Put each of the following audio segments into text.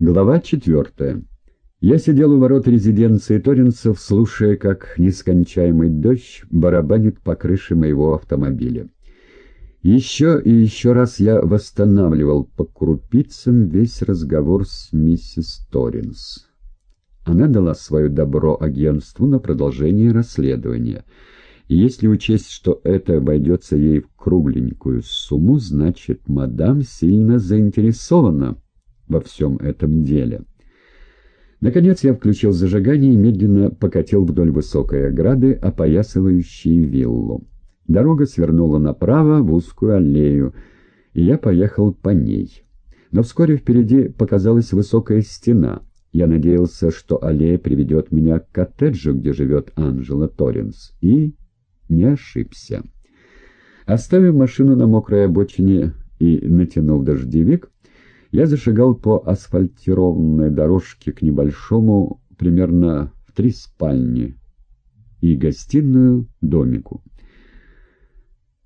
Глава четвертая. Я сидел у ворот резиденции Торинцев, слушая, как нескончаемый дождь барабанит по крыше моего автомобиля. Еще и еще раз я восстанавливал по крупицам весь разговор с миссис Торинс. Она дала свое добро агентству на продолжение расследования. И если учесть, что это обойдется ей в кругленькую сумму, значит, мадам сильно заинтересована во всем этом деле. Наконец я включил зажигание и медленно покатил вдоль высокой ограды, опоясывающей виллу. Дорога свернула направо в узкую аллею, и я поехал по ней. Но вскоре впереди показалась высокая стена. Я надеялся, что аллея приведет меня к коттеджу, где живет Анжела Торренс, и не ошибся. Оставив машину на мокрой обочине и натянув дождевик, я зашагал по асфальтированной дорожке к небольшому, примерно в три спальни и гостиную домику.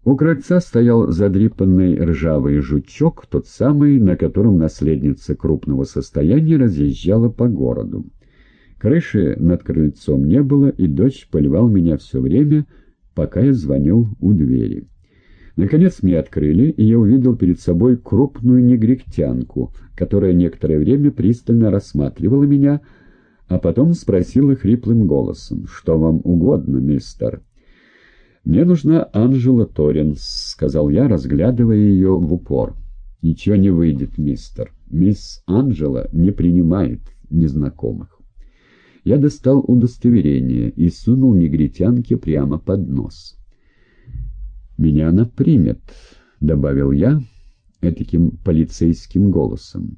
У крыльца стоял задрипанный ржавый жучок, тот самый, на котором наследница крупного состояния разъезжала по городу. Крыши над крыльцом не было, и дождь поливал меня все время, пока я звонил у двери. Наконец мне открыли, и я увидел перед собой крупную негритянку, которая некоторое время пристально рассматривала меня, а потом спросила хриплым голосом, «Что вам угодно, мистер?» «Мне нужна Анжела Торренс», — сказал я, разглядывая ее в упор. «Ничего не выйдет, мистер. Мисс Анжела не принимает незнакомых». Я достал удостоверение и сунул негритянке прямо под нос. «Меня она примет», — добавил я этаким полицейским голосом.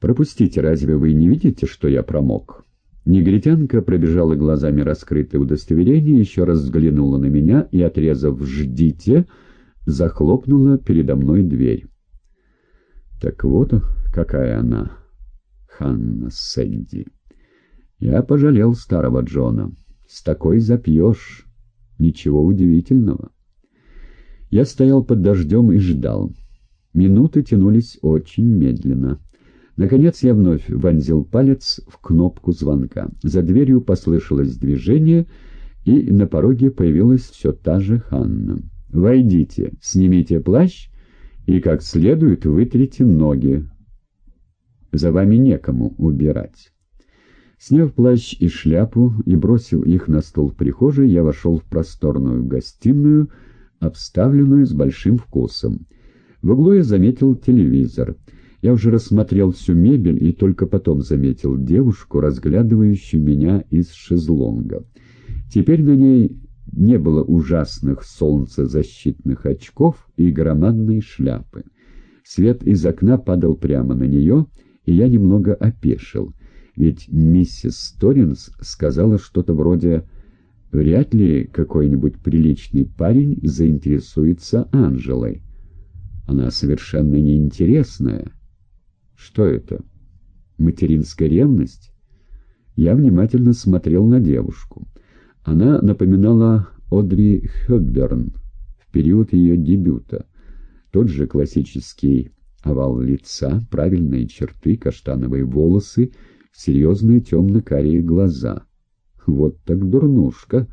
«Пропустите, разве вы не видите, что я промок?» Негритянка пробежала глазами раскрытое удостоверение, еще раз взглянула на меня и, отрезав «Ждите», захлопнула передо мной дверь. Так вот какая она, Ханна Сэнди. Я пожалел старого Джона. С такой запьешь. Ничего удивительного. Я стоял под дождем и ждал. Минуты тянулись очень медленно. Наконец я вновь вонзил палец в кнопку звонка. За дверью послышалось движение, и на пороге появилась все та же Ханна. «Войдите, снимите плащ и как следует вытрите ноги. За вами некому убирать». Сняв плащ и шляпу и бросил их на стол в прихожей, я вошел в просторную гостиную, обставленную с большим вкусом. В углу я заметил телевизор. Я уже рассмотрел всю мебель и только потом заметил девушку, разглядывающую меня из шезлонга. Теперь на ней не было ужасных солнцезащитных очков и громадной шляпы. Свет из окна падал прямо на нее, и я немного опешил — ведь миссис Сторинс сказала что-то вроде «Вряд ли какой-нибудь приличный парень заинтересуется Анжелой. Она совершенно неинтересная. Что это? Материнская ревность?» Я внимательно смотрел на девушку. Она напоминала Одри Хёбберн в период ее дебюта. Тот же классический овал лица, правильные черты, каштановые волосы — серьезные темно-карие глаза. Вот так дурнушка.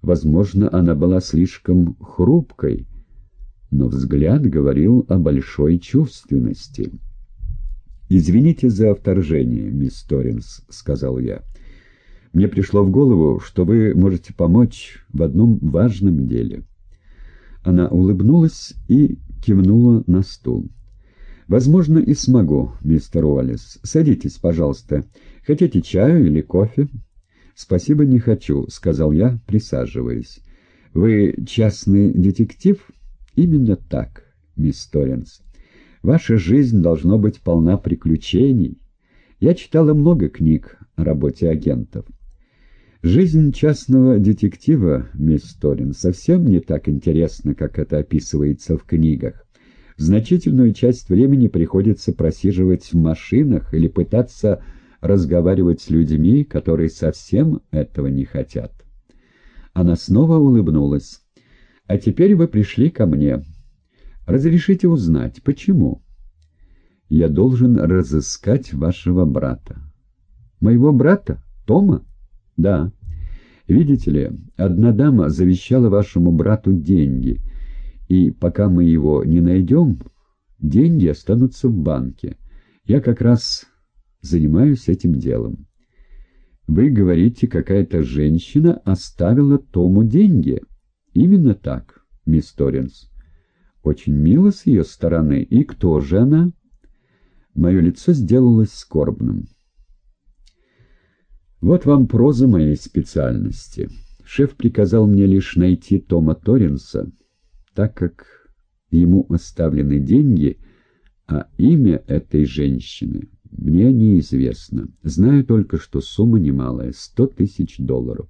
Возможно, она была слишком хрупкой, но взгляд говорил о большой чувственности. «Извините за вторжение, мисс Торренс», — сказал я. «Мне пришло в голову, что вы можете помочь в одном важном деле». Она улыбнулась и кивнула на стул. «Возможно, и смогу, мистер Уоллес. Садитесь, пожалуйста. Хотите чаю или кофе?» «Спасибо, не хочу», — сказал я, присаживаясь. «Вы частный детектив?» «Именно так, мисс Торренс. Ваша жизнь должно быть полна приключений. Я читала много книг о работе агентов. Жизнь частного детектива, мисс Торренс, совсем не так интересна, как это описывается в книгах. Значительную часть времени приходится просиживать в машинах или пытаться разговаривать с людьми, которые совсем этого не хотят. Она снова улыбнулась. «А теперь вы пришли ко мне. Разрешите узнать, почему?» Я должен разыскать вашего брата. Моего брата? Тома? Да. Видите ли, одна дама завещала вашему брату деньги, и пока мы его не найдем, деньги останутся в банке. Я как раз занимаюсь этим делом. Вы говорите, какая-то женщина оставила Тому деньги. Именно так, мисс Торренс. Очень мило с ее стороны. И кто же она? Мое лицо сделалось скорбным. Вот вам проза моей специальности. Шеф приказал мне лишь найти Тома Торренса, так как ему оставлены деньги, а имя этой женщины мне неизвестно. Знаю только, что сумма немалая — сто тысяч долларов.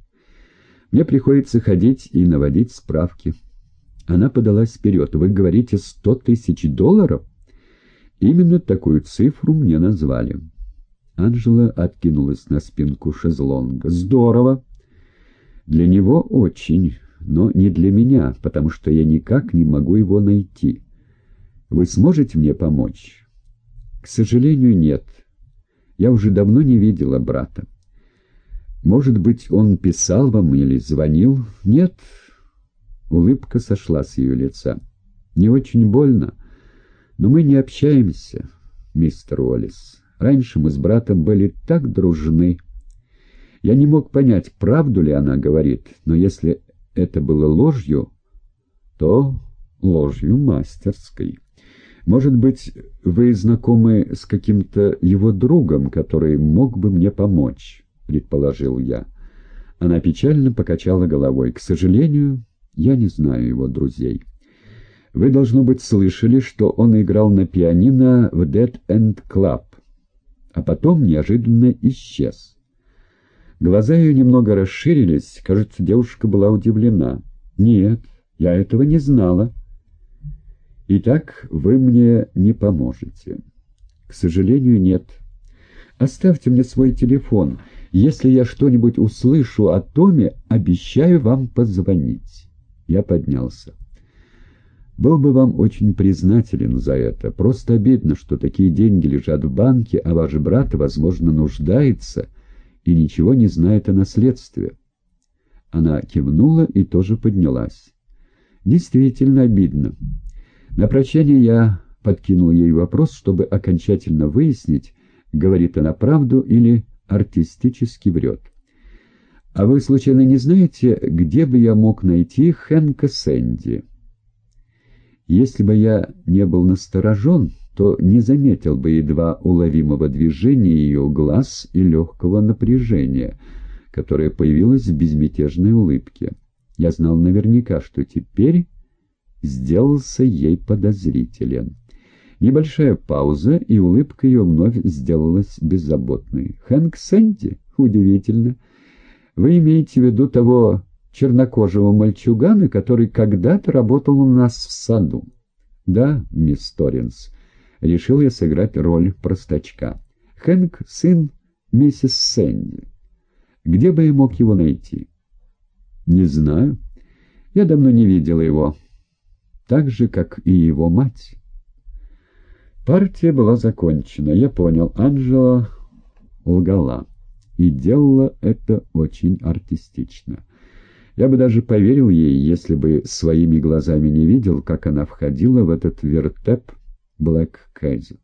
Мне приходится ходить и наводить справки. Она подалась вперед. «Вы говорите, сто тысяч долларов?» Именно такую цифру мне назвали. Анжела откинулась на спинку шезлонга. «Здорово!» «Для него очень, но не для меня, потому что я никак не могу его найти. Вы сможете мне помочь?» «К сожалению, нет. Я уже давно не видела брата. Может быть, он писал вам или звонил? Нет?» Улыбка сошла с ее лица. «Не очень больно, но мы не общаемся, мистер Уоллес». Раньше мы с братом были так дружны. Я не мог понять, правду ли она говорит, но если это было ложью, то ложью мастерской. Может быть, вы знакомы с каким-то его другом, который мог бы мне помочь, предположил я. Она печально покачала головой. К сожалению, я не знаю его друзей. Вы, должно быть, слышали, что он играл на пианино в Dead End Club а потом неожиданно исчез. Глаза ее немного расширились, кажется, девушка была удивлена. «Нет, я этого не знала». «Итак, вы мне не поможете». «К сожалению, нет. Оставьте мне свой телефон. Если я что-нибудь услышу о Томе, обещаю вам позвонить». Я поднялся. Был бы вам очень признателен за это. Просто обидно, что такие деньги лежат в банке, а ваш брат, возможно, нуждается и ничего не знает о наследстве. Она кивнула и тоже поднялась. Действительно обидно. На прощание я подкинул ей вопрос, чтобы окончательно выяснить, говорит она правду или артистически врет. «А вы, случайно, не знаете, где бы я мог найти Хэнка Сэнди?» Если бы я не был насторожен, то не заметил бы едва уловимого движения ее глаз и легкого напряжения, которое появилось в безмятежной улыбке. Я знал наверняка, что теперь сделался ей подозрителен. Небольшая пауза, и улыбка ее вновь сделалась беззаботной. «Хэнк Сэнди? Удивительно. Вы имеете в виду того чернокожего мальчугана, который когда-то работал у нас в саду. Да, мисс Торренс, решил я сыграть роль простачка. Хэнк — сын миссис Сэнди. Где бы я мог его найти? Не знаю. Я давно не видел его. Так же, как и его мать. Партия была закончена. Я понял, Анжела лгала. И делала это очень артистично. Я бы даже поверил ей, если бы своими глазами не видел, как она входила в этот вертеп Блэк Кэзет.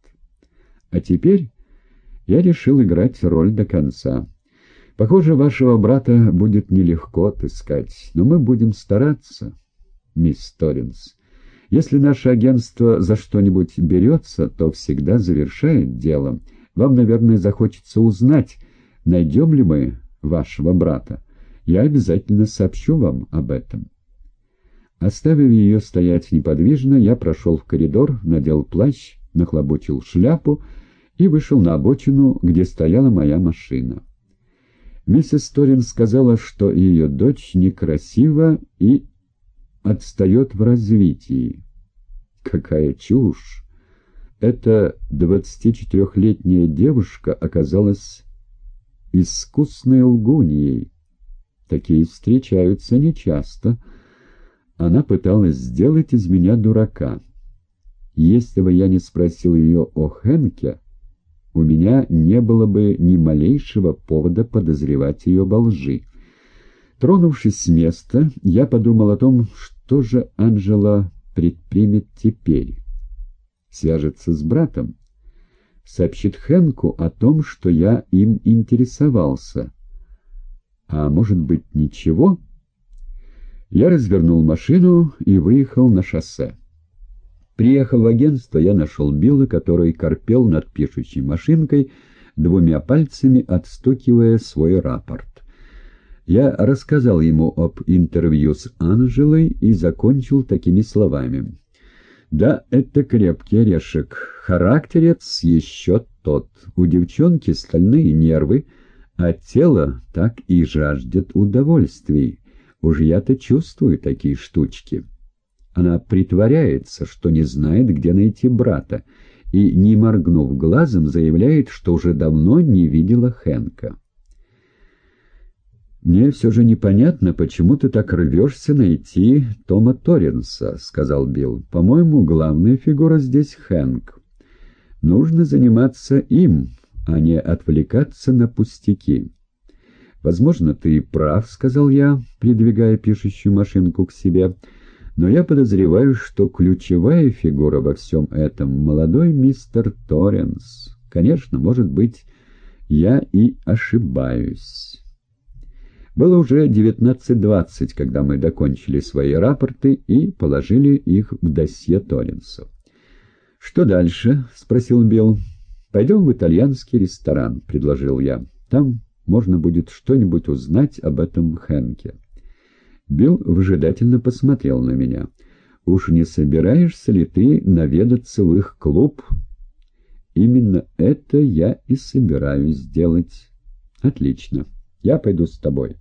А теперь я решил играть роль до конца. Похоже, вашего брата будет нелегко отыскать, но мы будем стараться, мисс Торренс. Если наше агентство за что-нибудь берется, то всегда завершает дело. Вам, наверное, захочется узнать, найдем ли мы вашего брата. Я обязательно сообщу вам об этом. Оставив ее стоять неподвижно, я прошел в коридор, надел плащ, нахлобучил шляпу и вышел на обочину, где стояла моя машина. Миссис Торин сказала, что ее дочь некрасива и отстает в развитии. Какая чушь! Эта двадцатичетырехлетняя девушка оказалась искусной лгуньей. Такие встречаются нечасто. Она пыталась сделать из меня дурака. Если бы я не спросил ее о Хенке, у меня не было бы ни малейшего повода подозревать ее во лжи. Тронувшись с места, я подумал о том, что же Анжела предпримет теперь. Свяжется с братом, сообщит Хенку о том, что я им интересовался. А может быть, ничего? Я развернул машину и выехал на шоссе. Приехав в агентство, я нашел Билла, который корпел над пишущей машинкой, двумя пальцами отстукивая свой рапорт. Я рассказал ему об интервью с Анжелой и закончил такими словами. «Да, это крепкий орешек. Характерец еще тот. У девчонки стальные нервы, а тело так и жаждет удовольствий. Уж я-то чувствую такие штучки». Она притворяется, что не знает, где найти брата, и, не моргнув глазом, заявляет, что уже давно не видела Хэнка. «Мне все же непонятно, почему ты так рвешься найти Тома Торренса», — сказал Билл. «По-моему, главная фигура здесь Хэнк. Нужно заниматься им, а не отвлекаться на пустяки». «Возможно, ты прав», — сказал я, придвигая пишущую машинку к себе, — но я подозреваю, что ключевая фигура во всем этом — молодой мистер Торренс. Конечно, может быть, я и ошибаюсь. Было уже 19.20, когда мы докончили свои рапорты и положили их в досье Торренса. «Что дальше?» — спросил Билл. «Пойдем в итальянский ресторан», — предложил я. «Там можно будет что-нибудь узнать об этом Хэнке». Билл выжидательно посмотрел на меня. «Уж не собираешься ли ты наведаться в их клуб?» «Именно это я и собираюсь сделать». «Отлично. Я пойду с тобой».